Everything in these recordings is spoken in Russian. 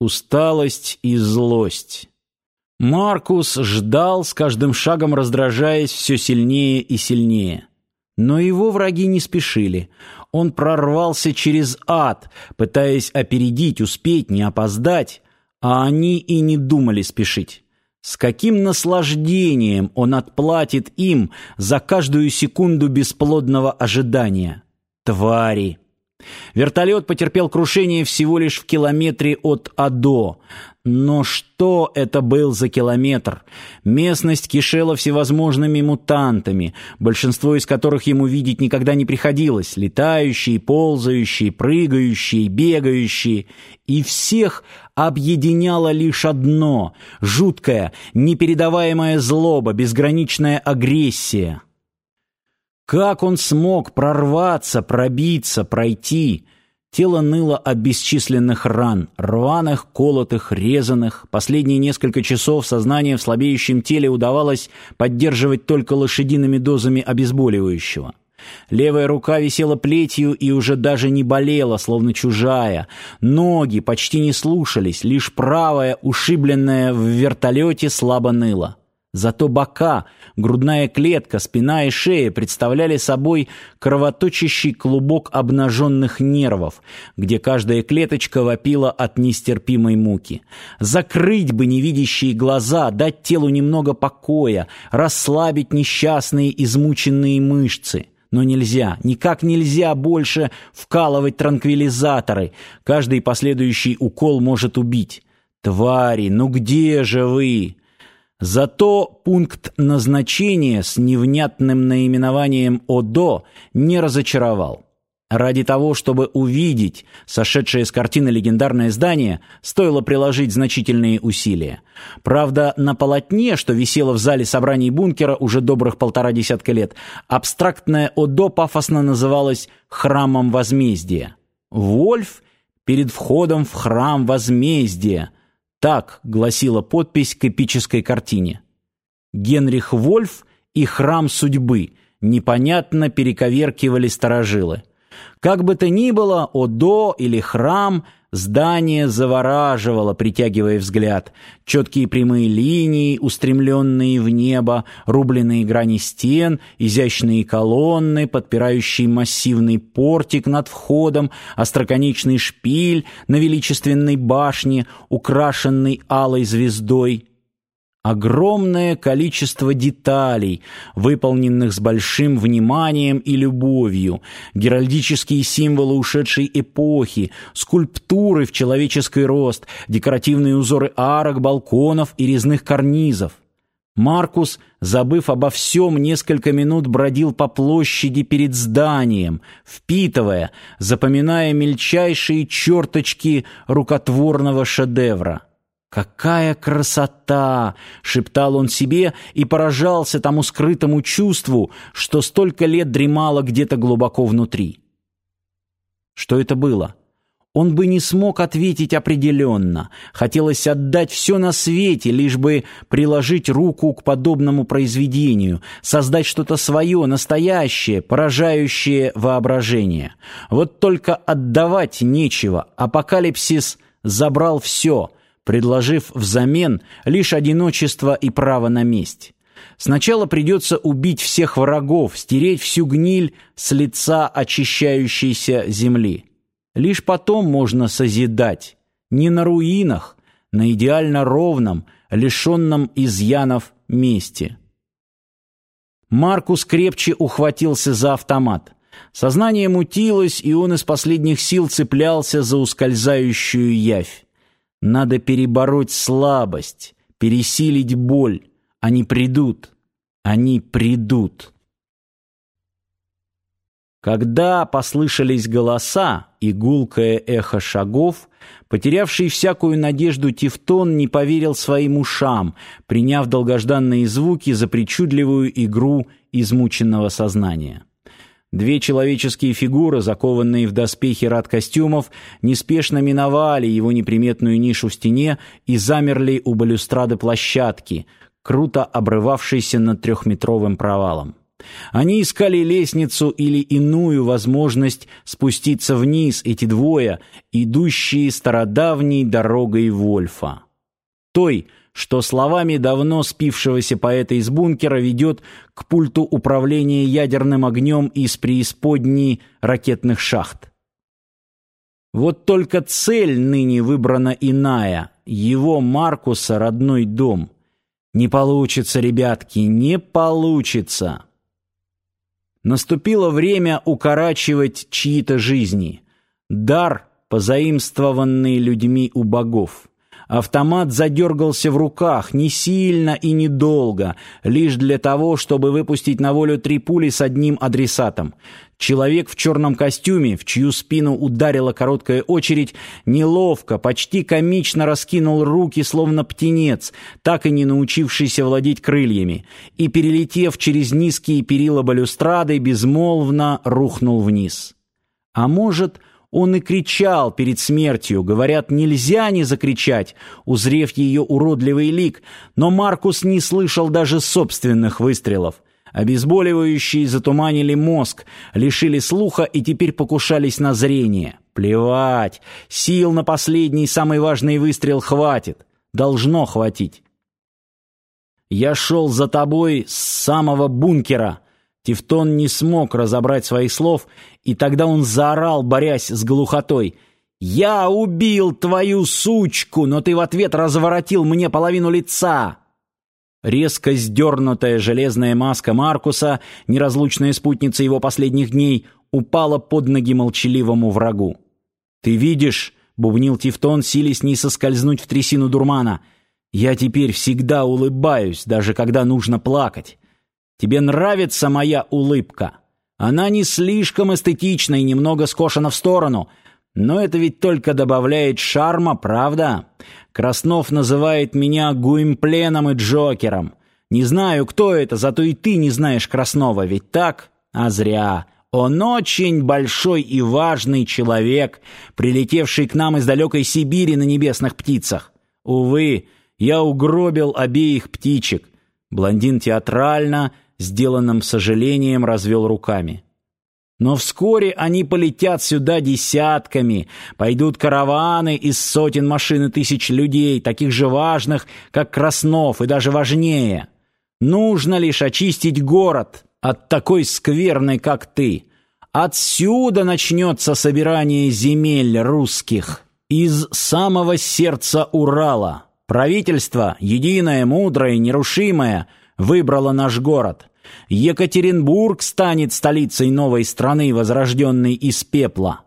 усталость и злость. Маркус ждал, с каждым шагом раздражаясь все сильнее и сильнее. Но его враги не спешили. Он прорвался через ад, пытаясь опередить, успеть, не опоздать, а они и не думали спешить. С каким наслаждением он отплатит им за каждую секунду бесплодного ожидания. Твари! Вертолет потерпел крушение всего лишь в километре от Адо. Но что это был за километр? Местность кишела всевозможными мутантами, большинство из которых ему видеть никогда не приходилось. Летающие, ползающие, прыгающие, бегающие. И всех объединяло лишь одно — жуткая, непередаваемая злоба, безграничная агрессия. Как он смог прорваться, пробиться, пройти? Тело ныло от бесчисленных ран, рваных, колотых, резаных. Последние несколько часов сознание в слабеющем теле удавалось поддерживать только лошадиными дозами обезболивающего. Левая рука висела плетью и уже даже не болела, словно чужая. Ноги почти не слушались, лишь правая, ушибленная в вертолете, слабо ныла. Зато бока, грудная клетка, спина и шея представляли собой кровоточащий клубок обнаженных нервов, где каждая клеточка вопила от нестерпимой муки. Закрыть бы невидящие глаза, дать телу немного покоя, расслабить несчастные измученные мышцы. Но нельзя, никак нельзя больше вкалывать транквилизаторы. Каждый последующий укол может убить. Твари, ну где же вы? Зато пункт назначения с невнятным наименованием ОДО не разочаровал. Ради того, чтобы увидеть сошедшее с картины легендарное здание, стоило приложить значительные усилия. Правда, на полотне, что висело в зале собраний бункера уже добрых полтора десятка лет, абстрактное ОДО пафосно называлось «Храмом возмездия». Вольф перед входом в храм возмездия – так гласила подпись к эпической картине. Генрих Вольф и храм судьбы непонятно перековеркивали старожилы. Как бы то ни было, Одо или храм Здание завораживало, притягивая взгляд. Четкие прямые линии, устремленные в небо, рубленые грани стен, изящные колонны, подпирающие массивный портик над входом, остроконечный шпиль на величественной башне, украшенный алой звездой — Огромное количество деталей, выполненных с большим вниманием и любовью, геральдические символы ушедшей эпохи, скульптуры в человеческий рост, декоративные узоры арок, балконов и резных карнизов. Маркус, забыв обо всем, несколько минут бродил по площади перед зданием, впитывая, запоминая мельчайшие черточки рукотворного шедевра. «Какая красота!» — шептал он себе и поражался тому скрытому чувству, что столько лет дремало где-то глубоко внутри. Что это было? Он бы не смог ответить определенно. Хотелось отдать все на свете, лишь бы приложить руку к подобному произведению, создать что-то свое, настоящее, поражающее воображение. Вот только отдавать нечего. Апокалипсис забрал все — предложив взамен лишь одиночество и право на месть. Сначала придется убить всех врагов, стереть всю гниль с лица очищающейся земли. Лишь потом можно созидать, не на руинах, на идеально ровном, лишенном изъянов месте. Маркус крепче ухватился за автомат. Сознание мутилось, и он из последних сил цеплялся за ускользающую явь. Надо перебороть слабость, пересилить боль. Они придут. Они придут. Когда послышались голоса и гулкое эхо шагов, потерявший всякую надежду Тевтон не поверил своим ушам, приняв долгожданные звуки за причудливую игру измученного сознания. Две человеческие фигуры, закованные в доспехи рад-костюмов, неспешно миновали его неприметную нишу в стене и замерли у балюстрады площадки, круто обрывавшейся над трехметровым провалом. Они искали лестницу или иную возможность спуститься вниз, эти двое, идущие стародавней дорогой Вольфа. Той, что словами давно спившегося поэта из бункера ведет к пульту управления ядерным огнем из преисподней ракетных шахт. Вот только цель ныне выбрана иная, его Маркуса родной дом. Не получится, ребятки, не получится. Наступило время укорачивать чьи-то жизни. Дар, позаимствованный людьми у богов. Автомат задергался в руках, не сильно и недолго, лишь для того, чтобы выпустить на волю три пули с одним адресатом. Человек в черном костюме, в чью спину ударила короткая очередь, неловко, почти комично раскинул руки, словно птенец, так и не научившийся владеть крыльями, и, перелетев через низкие перила балюстрады, безмолвно рухнул вниз. А может, он и кричал перед смертью. Говорят, нельзя не закричать, узрев ее уродливый лик, но Маркус не слышал даже собственных выстрелов. Обезболивающие затуманили мозг, лишили слуха и теперь покушались на зрение. Плевать, сил на последний самый важный выстрел хватит. Должно хватить. «Я шел за тобой с самого бункера», Тевтон не смог разобрать своих слов, и тогда он заорал, борясь с глухотой. «Я убил твою сучку, но ты в ответ разворотил мне половину лица!» Резко сдернутая железная маска Маркуса, неразлучная спутница его последних дней, упала под ноги молчаливому врагу. «Ты видишь?» — бубнил Тевтон, силясь не соскользнуть в трясину дурмана. «Я теперь всегда улыбаюсь, даже когда нужно плакать. Тебе нравится моя улыбка? Она не слишком эстетична и немного скошена в сторону, но это ведь только добавляет шарма, правда? Краснов называет меня Гуимпленом и Джокером. Не знаю, кто это, зато и ты не знаешь Краснова, ведь так? А зря. Он очень большой и важный человек, прилетевший к нам из далекой Сибири на небесных птицах. Увы, я угробил обеих птичек. Блондин театрально сделанным сожалением развел руками. Но вскоре они полетят сюда десятками, пойдут караваны из сотен машин и тысяч людей, таких же важных, как Краснов, и даже важнее. Нужно лишь очистить город от такой скверной, как ты. Отсюда начнется собирание земель русских, из самого сердца Урала. Правительство, единое, мудрое, нерушимое — выбрала наш город. Екатеринбург станет столицей новой страны, возрожденной из пепла.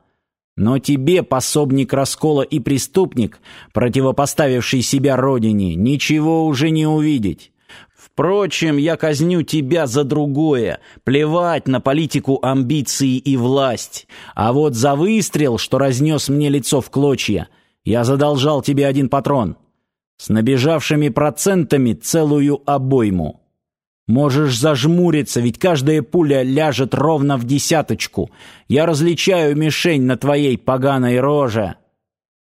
Но тебе, пособник раскола и преступник, противопоставивший себя родине, ничего уже не увидеть. Впрочем, я казню тебя за другое. Плевать на политику амбиции и власть. А вот за выстрел, что разнес мне лицо в клочья, я задолжал тебе один патрон. С набежавшими процентами целую обойму. Можешь зажмуриться, ведь каждая пуля ляжет ровно в десяточку. Я различаю мишень на твоей поганой роже.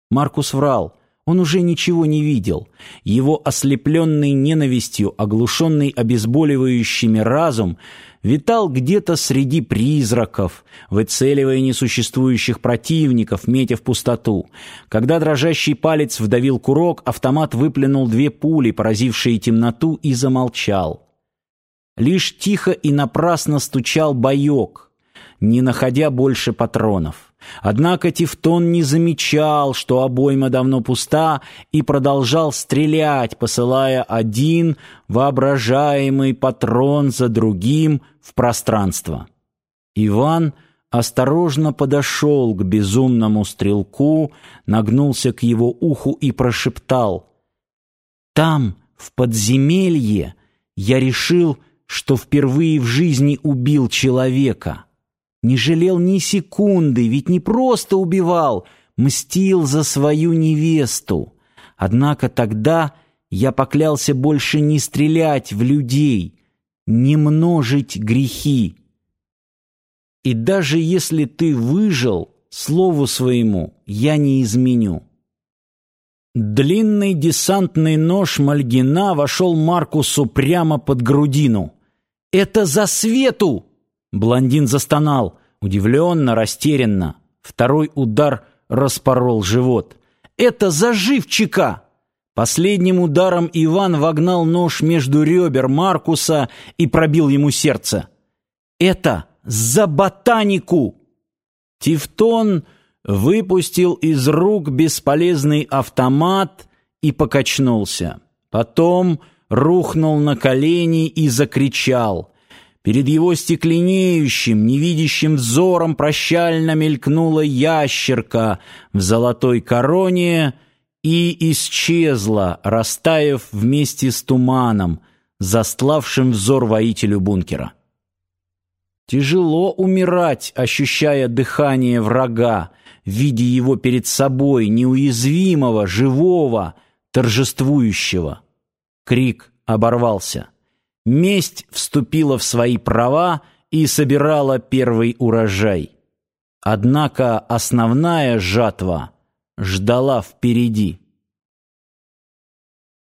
Маркус врал. Он уже ничего не видел. Его ослепленный ненавистью, оглушенный обезболивающими разум витал где-то среди призраков, выцеливая несуществующих противников, метя в пустоту. Когда дрожащий палец вдавил курок, автомат выплюнул две пули, поразившие темноту, и замолчал. Лишь тихо и напрасно стучал боек, не находя больше патронов. Однако Тевтон не замечал, что обойма давно пуста, и продолжал стрелять, посылая один воображаемый патрон за другим в пространство. Иван осторожно подошел к безумному стрелку, нагнулся к его уху и прошептал «Там, в подземелье, я решил, что впервые в жизни убил человека». Не жалел ни секунды, ведь не просто убивал, мстил за свою невесту. Однако тогда я поклялся больше не стрелять в людей, не множить грехи. И даже если ты выжил, слову своему я не изменю. Длинный десантный нож Мальгина вошел Маркусу прямо под грудину. Это за свету!» Блондин застонал, удивленно, растерянно. Второй удар распорол живот. «Это за живчика!» Последним ударом Иван вогнал нож между ребер Маркуса и пробил ему сердце. «Это за ботанику!» Тевтон выпустил из рук бесполезный автомат и покачнулся. Потом рухнул на колени и закричал. Перед его стекленеющим, невидящим взором прощально мелькнула ящерка в золотой короне и исчезла, растаяв вместе с туманом, застлавшим взор воителю бункера. Тяжело умирать, ощущая дыхание врага, видя его перед собой, неуязвимого, живого, торжествующего. Крик оборвался. Месть вступила в свои права и собирала первый урожай. Однако основная жатва ждала впереди.